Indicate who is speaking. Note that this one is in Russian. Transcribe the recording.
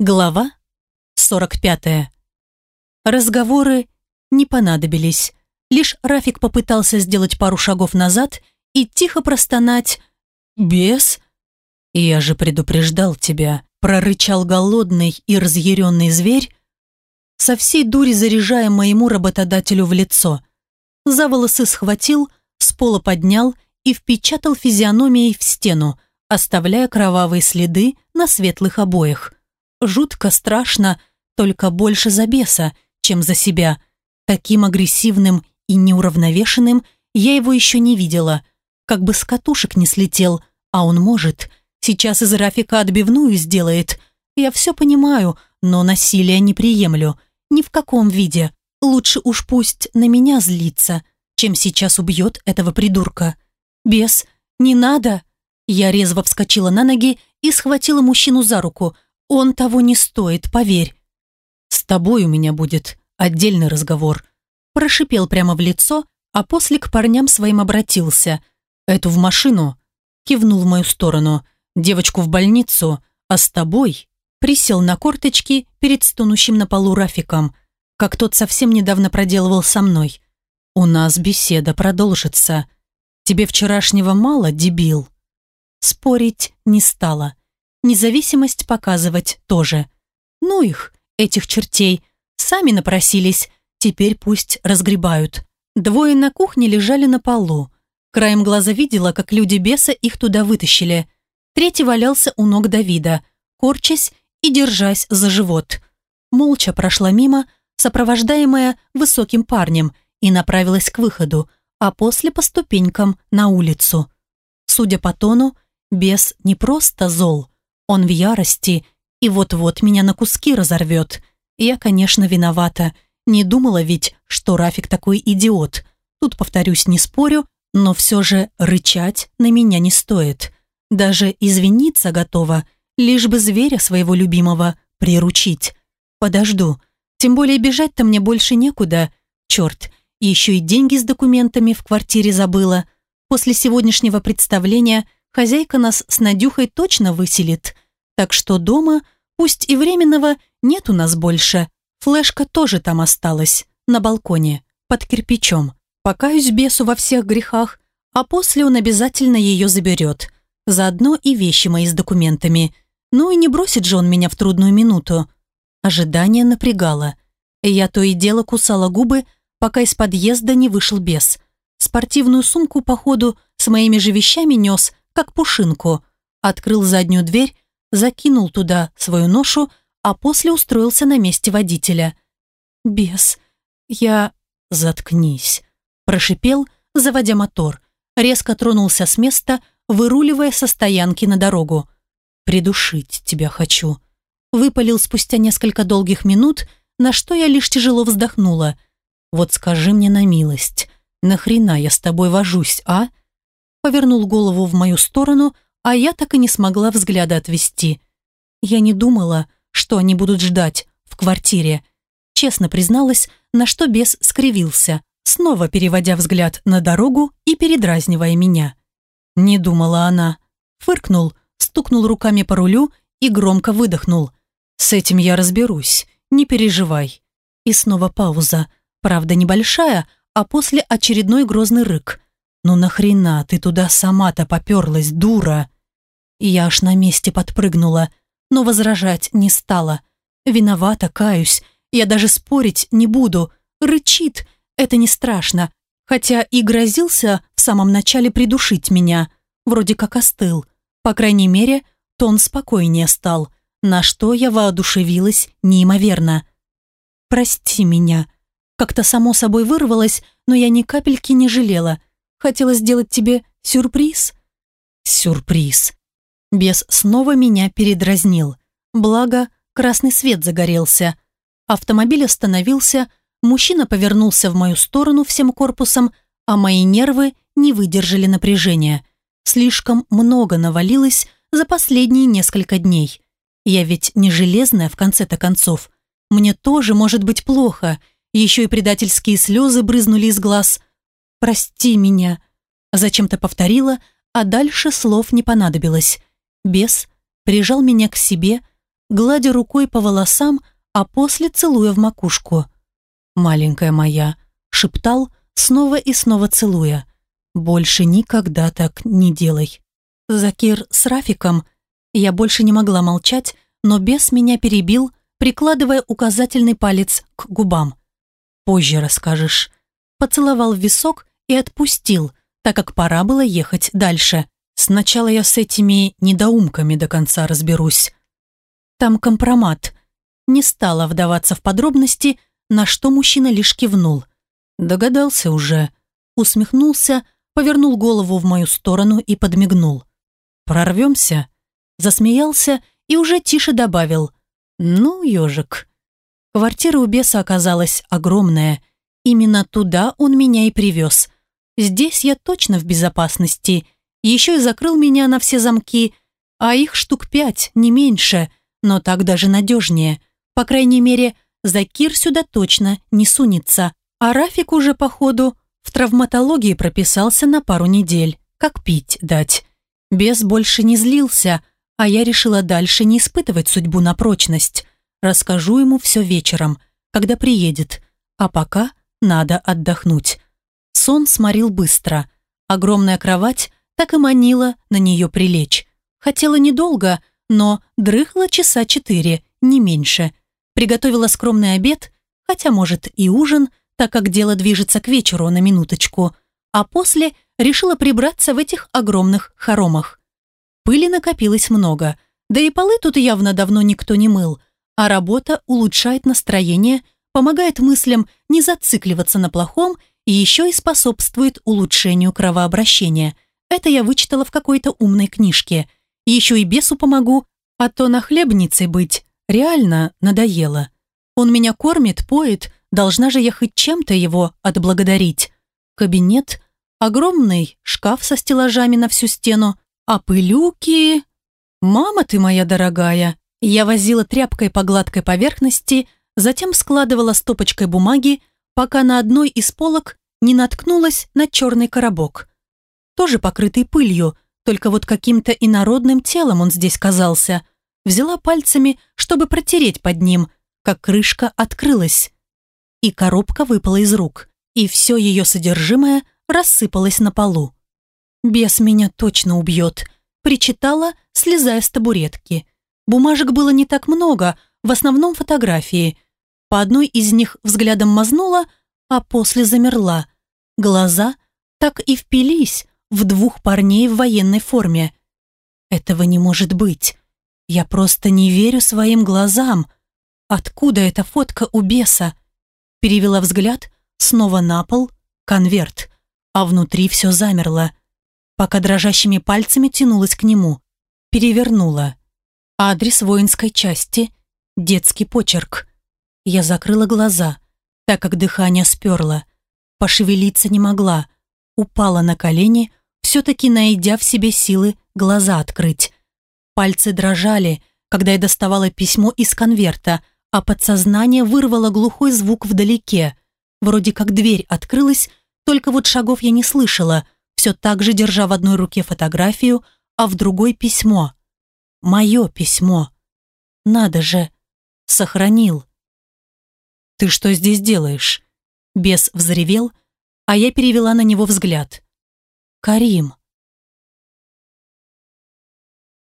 Speaker 1: Глава 45. Разговоры не понадобились. Лишь Рафик попытался сделать пару шагов назад и тихо простонать «Бес?» «Я же предупреждал тебя», прорычал голодный и разъяренный зверь, со всей дури заряжая моему работодателю в лицо. За волосы схватил, с пола поднял и впечатал физиономией в стену, оставляя кровавые следы на светлых обоях. Жутко страшно, только больше за беса, чем за себя. Таким агрессивным и неуравновешенным я его еще не видела. Как бы с катушек не слетел, а он может. Сейчас из Рафика отбивную сделает. Я все понимаю, но насилие не приемлю. Ни в каком виде. Лучше уж пусть на меня злится, чем сейчас убьет этого придурка. Бес, не надо. Я резво вскочила на ноги и схватила мужчину за руку, он того не стоит, поверь. С тобой у меня будет отдельный разговор. Прошипел прямо в лицо, а после к парням своим обратился. Эту в машину. Кивнул в мою сторону. Девочку в больницу, а с тобой присел на корточки перед стонущим на полу Рафиком, как тот совсем недавно проделывал со мной. «У нас беседа продолжится. Тебе вчерашнего мало, дебил?» Спорить не стала. Независимость показывать тоже. Ну их, этих чертей, сами напросились, теперь пусть разгребают. Двое на кухне лежали на полу. Краем глаза видела, как люди беса их туда вытащили. Третий валялся у ног Давида, корчась и держась за живот. Молча прошла мимо, сопровождаемая высоким парнем, и направилась к выходу, а после по ступенькам на улицу. Судя по тону, бес не просто зол, он в ярости и вот-вот меня на куски разорвет. Я, конечно, виновата. Не думала ведь, что Рафик такой идиот. Тут, повторюсь, не спорю, но все же рычать на меня не стоит. Даже извиниться готова, лишь бы зверя своего любимого приручить. Подожду. Тем более бежать-то мне больше некуда. Черт, еще и деньги с документами в квартире забыла. После сегодняшнего представления хозяйка нас с Надюхой точно выселит. Так что дома, пусть и временного, нет у нас больше. Флешка тоже там осталась, на балконе, под кирпичом. Покаюсь бесу во всех грехах, а после он обязательно ее заберет. Заодно и вещи мои с документами. Ну и не бросит же он меня в трудную минуту. Ожидание напрягало. Я то и дело кусала губы, пока из подъезда не вышел бес. Спортивную сумку, походу, с моими же вещами нес, как пушинку. Открыл заднюю дверь закинул туда свою ношу, а после устроился на месте водителя. «Бес, я...» «Заткнись», – прошипел, заводя мотор. Резко тронулся с места, выруливая со стоянки на дорогу. «Придушить тебя хочу». Выпалил спустя несколько долгих минут, на что я лишь тяжело вздохнула. «Вот скажи мне на милость, нахрена я с тобой вожусь, а?» Повернул голову в мою сторону, а я так и не смогла взгляда отвести. Я не думала, что они будут ждать в квартире. Честно призналась, на что бес скривился, снова переводя взгляд на дорогу и передразнивая меня. Не думала она. Фыркнул, стукнул руками по рулю и громко выдохнул. «С этим я разберусь, не переживай». И снова пауза, правда небольшая, а после очередной грозный рык. «Ну нахрена ты туда сама-то поперлась, дура?» И я аж на месте подпрыгнула, но возражать не стала. Виновата, каюсь, я даже спорить не буду. Рычит, это не страшно. Хотя и грозился в самом начале придушить меня. Вроде как остыл. По крайней мере, тон спокойнее стал, на что я воодушевилась неимоверно. «Прости меня». Как-то само собой вырвалось, но я ни капельки не жалела – Хотела сделать тебе сюрприз?» «Сюрприз». Бес снова меня передразнил. Благо, красный свет загорелся. Автомобиль остановился, мужчина повернулся в мою сторону всем корпусом, а мои нервы не выдержали напряжения. Слишком много навалилось за последние несколько дней. Я ведь не железная в конце-то концов. Мне тоже может быть плохо. Еще и предательские слезы брызнули из глаз – «Прости меня», – зачем-то повторила, а дальше слов не понадобилось. Бес прижал меня к себе, гладя рукой по волосам, а после целуя в макушку. «Маленькая моя», — шептал, снова и снова целуя. «Больше никогда так не делай». Закир с Рафиком. Я больше не могла молчать, но бес меня перебил, прикладывая указательный палец к губам. «Позже расскажешь». Поцеловал в висок и отпустил, так как пора было ехать дальше. Сначала я с этими недоумками до конца разберусь. Там компромат. Не стала вдаваться в подробности, на что мужчина лишь кивнул. Догадался уже. Усмехнулся, повернул голову в мою сторону и подмигнул. «Прорвемся?» Засмеялся и уже тише добавил. «Ну, ежик». Квартира у беса оказалась огромная. Именно туда он меня и привез. Здесь я точно в безопасности. Еще и закрыл меня на все замки, а их штук пять, не меньше, но так даже надежнее. По крайней мере, Закир сюда точно не сунется. А Рафик уже, походу, в травматологии прописался на пару недель. Как пить дать. Бес больше не злился, а я решила дальше не испытывать судьбу на прочность. Расскажу ему все вечером, когда приедет. А пока надо отдохнуть. Сон сморил быстро. Огромная кровать так и манила на нее прилечь. Хотела недолго, но дрыхла часа четыре, не меньше. Приготовила скромный обед, хотя, может, и ужин, так как дело движется к вечеру на минуточку, а после решила прибраться в этих огромных хоромах. Пыли накопилось много, да и полы тут явно давно никто не мыл, а работа улучшает настроение, помогает мыслям не зацикливаться на плохом и еще и способствует улучшению кровообращения. Это я вычитала в какой-то умной книжке. Еще и бесу помогу, а то на хлебнице быть реально надоело. Он меня кормит, поет, должна же я хоть чем-то его отблагодарить. Кабинет, огромный шкаф со стеллажами на всю стену, а пылюки... «Мама ты моя дорогая!» Я возила тряпкой по гладкой поверхности, затем складывала стопочкой бумаги, пока на одной из полок не наткнулась на черный коробок. Тоже покрытый пылью, только вот каким-то инородным телом он здесь казался. Взяла пальцами, чтобы протереть под ним, как крышка открылась. И коробка выпала из рук, и все ее содержимое рассыпалось на полу. «Бес меня точно убьет», — причитала, слезая с табуретки. Бумажек было не так много, в основном фотографии. По одной из них взглядом мазнула, а после замерла. Глаза так и впились в двух парней в военной форме. Этого не может быть. Я просто не верю своим глазам. Откуда эта фотка у беса? Перевела взгляд, снова на пол, конверт, а внутри все замерло пока дрожащими пальцами тянулась к нему. Перевернула. Адрес воинской части, детский почерк. Я закрыла глаза, так как дыхание сперло. Пошевелиться не могла. Упала на колени, все-таки найдя в себе силы глаза открыть. Пальцы дрожали, когда я доставала письмо из конверта, а подсознание вырвало глухой звук вдалеке. Вроде как дверь открылась, только вот шагов я не слышала – все так же держа в одной руке фотографию, а в другой письмо. Мое письмо. Надо же. Сохранил. «Ты что здесь делаешь?» Бес взревел, а я перевела на него взгляд. «Карим».